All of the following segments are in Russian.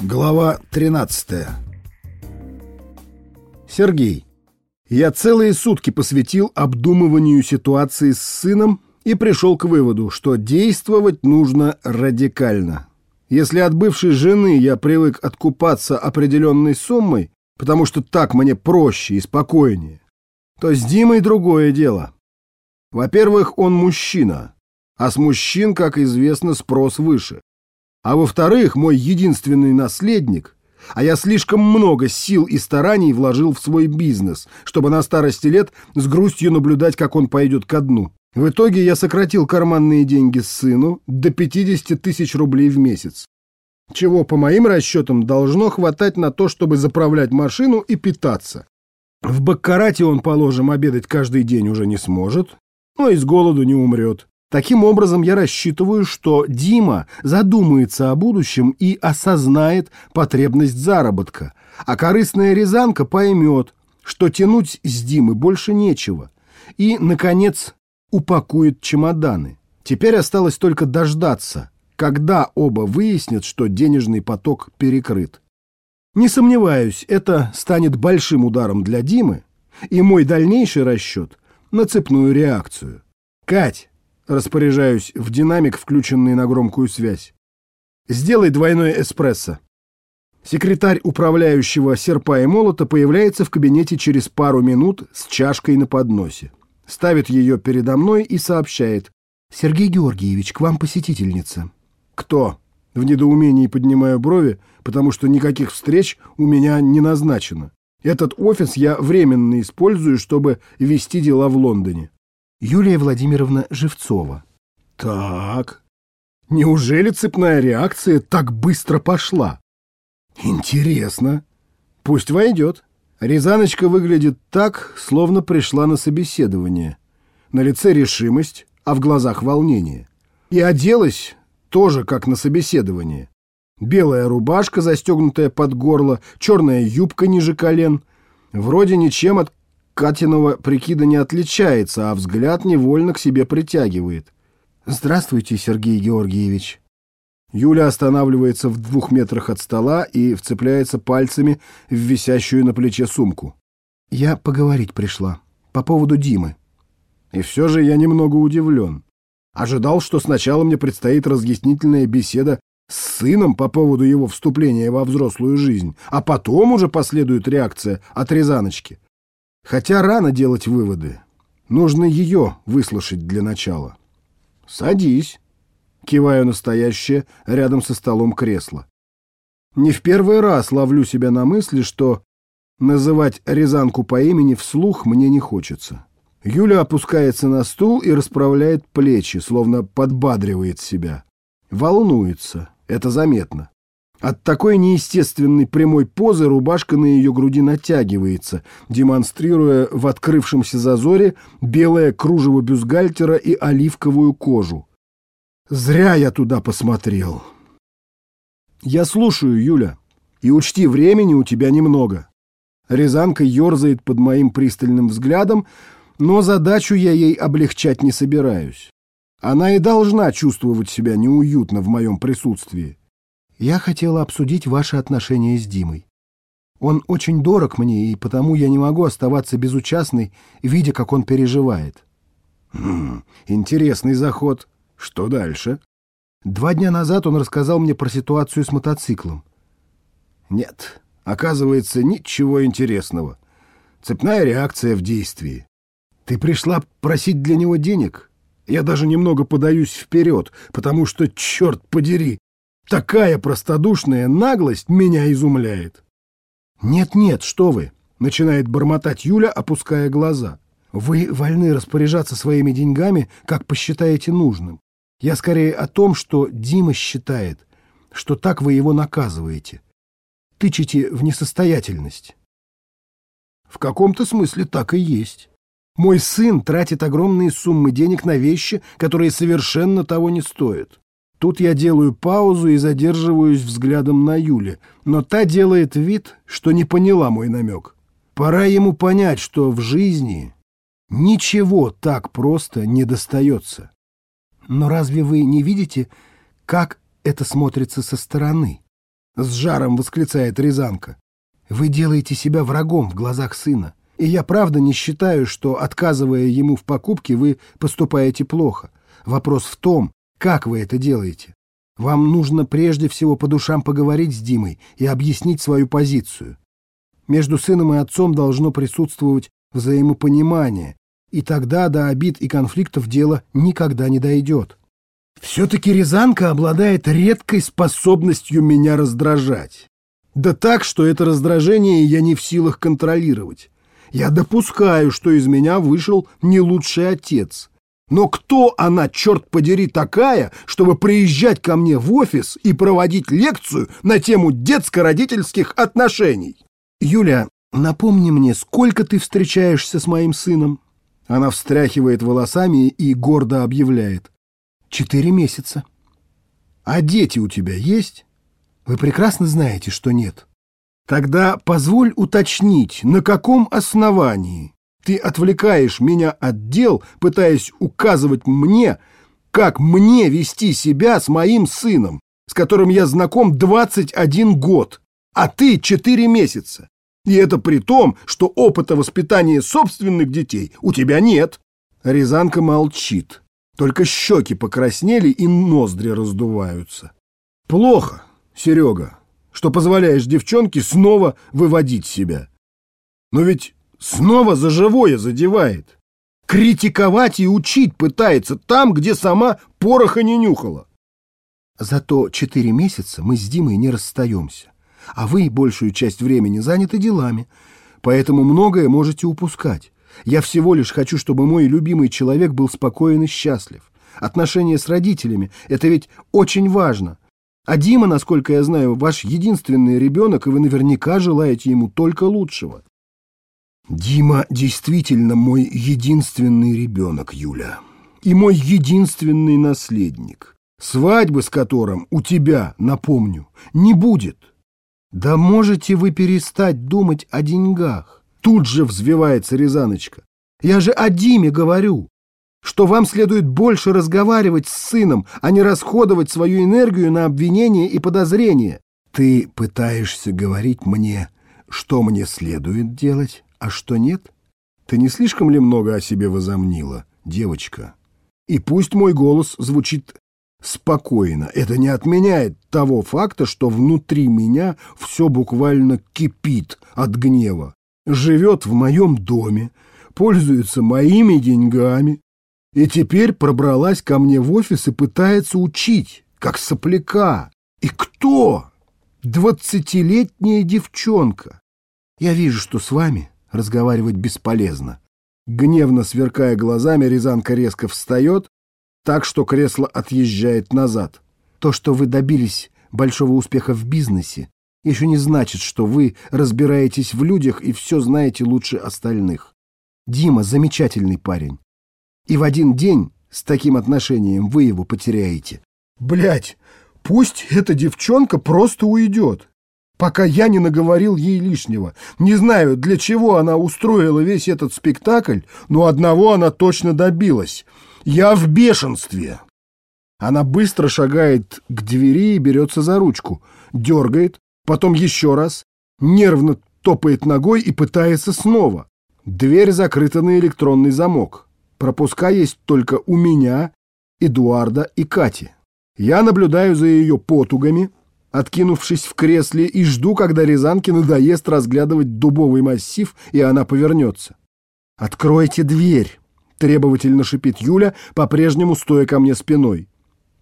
Глава 13 Сергей. Я целые сутки посвятил обдумыванию ситуации с сыном и пришел к выводу, что действовать нужно радикально. Если от бывшей жены я привык откупаться определенной суммой, потому что так мне проще и спокойнее, то с Димой другое дело. Во-первых, он мужчина, а с мужчин, как известно, спрос выше. А во-вторых, мой единственный наследник, а я слишком много сил и стараний вложил в свой бизнес, чтобы на старости лет с грустью наблюдать, как он пойдет ко дну. В итоге я сократил карманные деньги сыну до 50 тысяч рублей в месяц. Чего, по моим расчетам, должно хватать на то, чтобы заправлять машину и питаться. В Баккарате он, положим, обедать каждый день уже не сможет, но и с голоду не умрет. Таким образом, я рассчитываю, что Дима задумается о будущем и осознает потребность заработка, а корыстная Рязанка поймет, что тянуть с Димы больше нечего, и, наконец, упакует чемоданы. Теперь осталось только дождаться, когда оба выяснят, что денежный поток перекрыт. Не сомневаюсь, это станет большим ударом для Димы, и мой дальнейший расчет на цепную реакцию. Кать, Распоряжаюсь в динамик, включенный на громкую связь. Сделай двойной эспрессо. Секретарь управляющего серпа и молота появляется в кабинете через пару минут с чашкой на подносе. Ставит ее передо мной и сообщает. «Сергей Георгиевич, к вам посетительница». «Кто?» В недоумении поднимаю брови, потому что никаких встреч у меня не назначено. Этот офис я временно использую, чтобы вести дела в Лондоне. Юлия Владимировна Живцова. Так, неужели цепная реакция так быстро пошла? Интересно. Пусть войдет. Рязаночка выглядит так, словно пришла на собеседование. На лице решимость, а в глазах волнение. И оделась тоже как на собеседование. Белая рубашка, застегнутая под горло, черная юбка ниже колен. Вроде ничем от Катиного прикида не отличается, а взгляд невольно к себе притягивает. «Здравствуйте, Сергей Георгиевич». Юля останавливается в двух метрах от стола и вцепляется пальцами в висящую на плече сумку. «Я поговорить пришла. По поводу Димы». И все же я немного удивлен. Ожидал, что сначала мне предстоит разъяснительная беседа с сыном по поводу его вступления во взрослую жизнь, а потом уже последует реакция от Рязаночки. Хотя рано делать выводы. Нужно ее выслушать для начала. «Садись», — киваю настоящее рядом со столом кресло. Не в первый раз ловлю себя на мысли, что называть Рязанку по имени вслух мне не хочется. Юля опускается на стул и расправляет плечи, словно подбадривает себя. Волнуется, это заметно. От такой неестественной прямой позы рубашка на ее груди натягивается, демонстрируя в открывшемся зазоре белое кружево бюстгальтера и оливковую кожу. Зря я туда посмотрел. Я слушаю, Юля, и учти, времени у тебя немного. Рязанка ерзает под моим пристальным взглядом, но задачу я ей облегчать не собираюсь. Она и должна чувствовать себя неуютно в моем присутствии. Я хотела обсудить ваши отношения с Димой. Он очень дорог мне, и потому я не могу оставаться безучастной, видя, как он переживает. Хм, интересный заход. Что дальше? Два дня назад он рассказал мне про ситуацию с мотоциклом. Нет, оказывается, ничего интересного. Цепная реакция в действии. Ты пришла просить для него денег? Я даже немного подаюсь вперед, потому что, черт подери, Такая простодушная наглость меня изумляет. «Нет-нет, что вы!» — начинает бормотать Юля, опуская глаза. «Вы вольны распоряжаться своими деньгами, как посчитаете нужным. Я скорее о том, что Дима считает, что так вы его наказываете. Тычете в несостоятельность». В каком-то смысле так и есть. Мой сын тратит огромные суммы денег на вещи, которые совершенно того не стоят. Тут я делаю паузу и задерживаюсь взглядом на Юле, но та делает вид, что не поняла мой намек. Пора ему понять, что в жизни ничего так просто не достается. Но разве вы не видите, как это смотрится со стороны? С жаром восклицает Рязанка. Вы делаете себя врагом в глазах сына. И я правда не считаю, что, отказывая ему в покупке, вы поступаете плохо. Вопрос в том, как вы это делаете. Вам нужно прежде всего по душам поговорить с Димой и объяснить свою позицию. Между сыном и отцом должно присутствовать взаимопонимание, и тогда до обид и конфликтов дело никогда не дойдет. Все-таки Рязанка обладает редкой способностью меня раздражать. Да так, что это раздражение я не в силах контролировать. Я допускаю, что из меня вышел не лучший отец. Но кто она, черт подери, такая, чтобы приезжать ко мне в офис и проводить лекцию на тему детско-родительских отношений? Юля, напомни мне, сколько ты встречаешься с моим сыном? Она встряхивает волосами и гордо объявляет. Четыре месяца. А дети у тебя есть? Вы прекрасно знаете, что нет. Тогда позволь уточнить, на каком основании ты отвлекаешь меня от дел, пытаясь указывать мне, как мне вести себя с моим сыном, с которым я знаком 21 год, а ты 4 месяца. И это при том, что опыта воспитания собственных детей у тебя нет. Рязанка молчит. Только щеки покраснели и ноздри раздуваются. Плохо, Серега, что позволяешь девчонке снова выводить себя. Но ведь снова за живое задевает. Критиковать и учить пытается там, где сама пороха не нюхала. Зато четыре месяца мы с Димой не расстаемся, а вы большую часть времени заняты делами, поэтому многое можете упускать. Я всего лишь хочу, чтобы мой любимый человек был спокоен и счастлив. Отношения с родителями – это ведь очень важно. А Дима, насколько я знаю, ваш единственный ребенок, и вы наверняка желаете ему только лучшего. Дима действительно мой единственный ребенок, Юля. И мой единственный наследник. Свадьбы с которым у тебя, напомню, не будет. Да можете вы перестать думать о деньгах? Тут же взвивается Рязаночка. Я же о Диме говорю, что вам следует больше разговаривать с сыном, а не расходовать свою энергию на обвинения и подозрения. Ты пытаешься говорить мне, что мне следует делать, а что нет? Ты не слишком ли много о себе возомнила, девочка? И пусть мой голос звучит спокойно, это не отменяет того факта, что внутри меня все буквально кипит от гнева живет в моем доме, пользуется моими деньгами, и теперь пробралась ко мне в офис и пытается учить, как сопляка. И кто? Двадцатилетняя девчонка. Я вижу, что с вами разговаривать бесполезно. Гневно сверкая глазами, Рязанка резко встает, так что кресло отъезжает назад. То, что вы добились большого успеха в бизнесе, еще не значит, что вы разбираетесь в людях и все знаете лучше остальных. Дима замечательный парень. И в один день с таким отношением вы его потеряете. Блять, пусть эта девчонка просто уйдет, пока я не наговорил ей лишнего. Не знаю, для чего она устроила весь этот спектакль, но одного она точно добилась. Я в бешенстве. Она быстро шагает к двери и берется за ручку, дергает, потом еще раз, нервно топает ногой и пытается снова. Дверь закрыта на электронный замок. Пропуска есть только у меня, Эдуарда и Кати. Я наблюдаю за ее потугами, откинувшись в кресле, и жду, когда Рязанке надоест разглядывать дубовый массив, и она повернется. «Откройте дверь!» — требовательно шипит Юля, по-прежнему стоя ко мне спиной.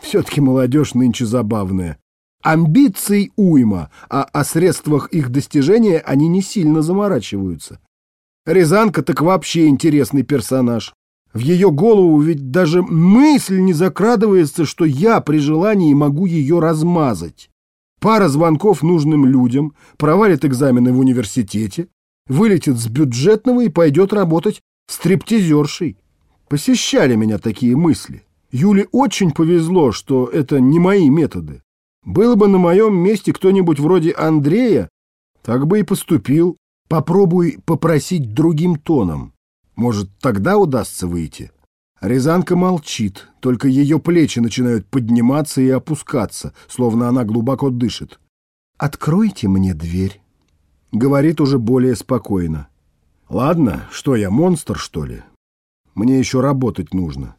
Все-таки молодежь нынче забавная. Амбиций уйма, а о средствах их достижения они не сильно заморачиваются. Рязанка так вообще интересный персонаж. В ее голову ведь даже мысль не закрадывается, что я при желании могу ее размазать. Пара звонков нужным людям, провалит экзамены в университете, вылетит с бюджетного и пойдет работать стриптизершей. Посещали меня такие мысли. Юле очень повезло, что это не мои методы. Было бы на моем месте кто-нибудь вроде Андрея, так бы и поступил. Попробуй попросить другим тоном. Может, тогда удастся выйти. Рязанка молчит, только ее плечи начинают подниматься и опускаться, словно она глубоко дышит. откройте мне дверь. Говорит уже более спокойно. Ладно, что я, монстр, что ли? Мне еще работать нужно.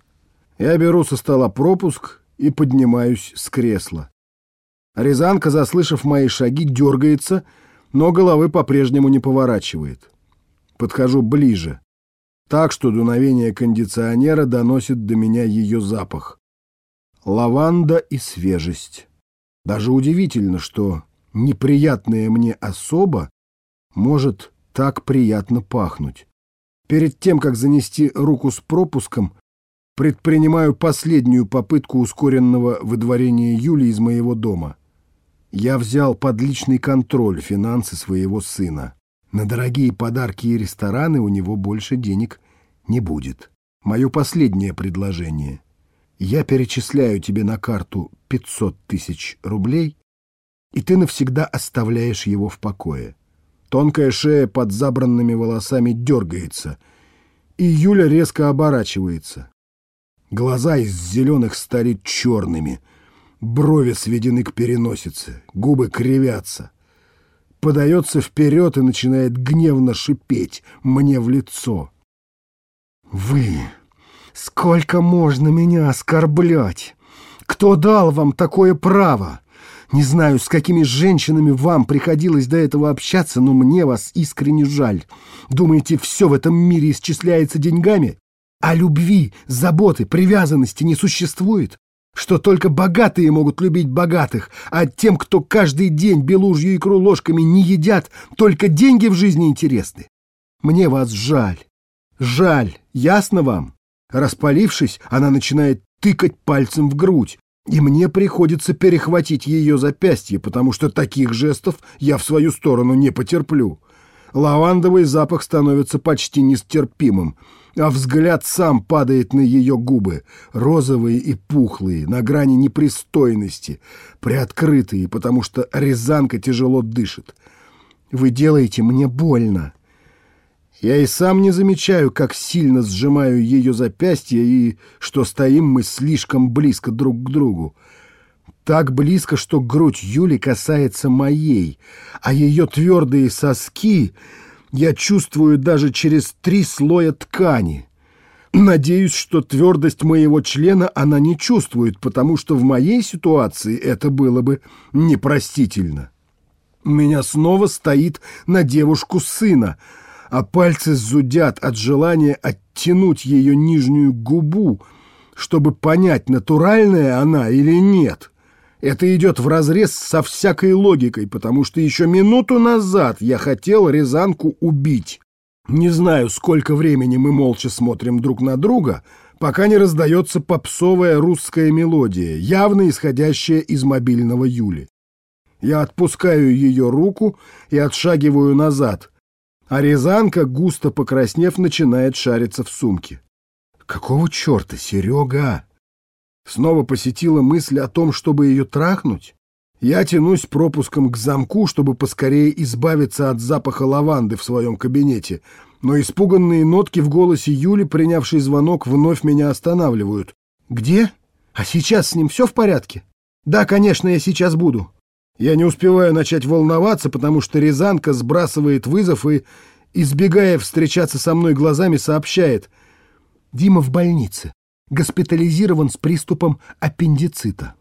Я беру со стола пропуск и поднимаюсь с кресла. Рязанка, заслышав мои шаги, дергается, но головы по-прежнему не поворачивает. Подхожу ближе, так что дуновение кондиционера доносит до меня ее запах. Лаванда и свежесть. Даже удивительно, что неприятная мне особа может так приятно пахнуть. Перед тем, как занести руку с пропуском, предпринимаю последнюю попытку ускоренного выдворения Юли из моего дома. Я взял под личный контроль финансы своего сына. На дорогие подарки и рестораны у него больше денег не будет. Мое последнее предложение. Я перечисляю тебе на карту 500 тысяч рублей, и ты навсегда оставляешь его в покое. Тонкая шея под забранными волосами дергается, и Юля резко оборачивается. Глаза из зеленых стали черными, брови сведены к переносице, губы кривятся. Подается вперед и начинает гневно шипеть мне в лицо. «Вы! Сколько можно меня оскорблять? Кто дал вам такое право?» Не знаю, с какими женщинами вам приходилось до этого общаться, но мне вас искренне жаль. Думаете, все в этом мире исчисляется деньгами? А любви, заботы, привязанности не существует? Что только богатые могут любить богатых, а тем, кто каждый день белужью икру ложками не едят, только деньги в жизни интересны? Мне вас жаль. Жаль, ясно вам? Распалившись, она начинает тыкать пальцем в грудь, и мне приходится перехватить ее запястье, потому что таких жестов я в свою сторону не потерплю. Лавандовый запах становится почти нестерпимым, а взгляд сам падает на ее губы, розовые и пухлые, на грани непристойности, приоткрытые, потому что Рязанка тяжело дышит. «Вы делаете мне больно», я и сам не замечаю, как сильно сжимаю ее запястье и что стоим мы слишком близко друг к другу. Так близко, что грудь Юли касается моей, а ее твердые соски я чувствую даже через три слоя ткани. Надеюсь, что твердость моего члена она не чувствует, потому что в моей ситуации это было бы непростительно. Меня снова стоит на девушку сына — а пальцы зудят от желания оттянуть ее нижнюю губу, чтобы понять, натуральная она или нет. Это идет вразрез со всякой логикой, потому что еще минуту назад я хотел Рязанку убить. Не знаю, сколько времени мы молча смотрим друг на друга, пока не раздается попсовая русская мелодия, явно исходящая из мобильного Юли. Я отпускаю ее руку и отшагиваю назад, а Рязанка, густо покраснев, начинает шариться в сумке. «Какого черта, Серега?» Снова посетила мысль о том, чтобы ее трахнуть. Я тянусь пропуском к замку, чтобы поскорее избавиться от запаха лаванды в своем кабинете, но испуганные нотки в голосе Юли, принявшей звонок, вновь меня останавливают. «Где? А сейчас с ним все в порядке?» «Да, конечно, я сейчас буду». Я не успеваю начать волноваться, потому что Рязанка сбрасывает вызов и, избегая встречаться со мной глазами, сообщает. Дима в больнице. Госпитализирован с приступом аппендицита.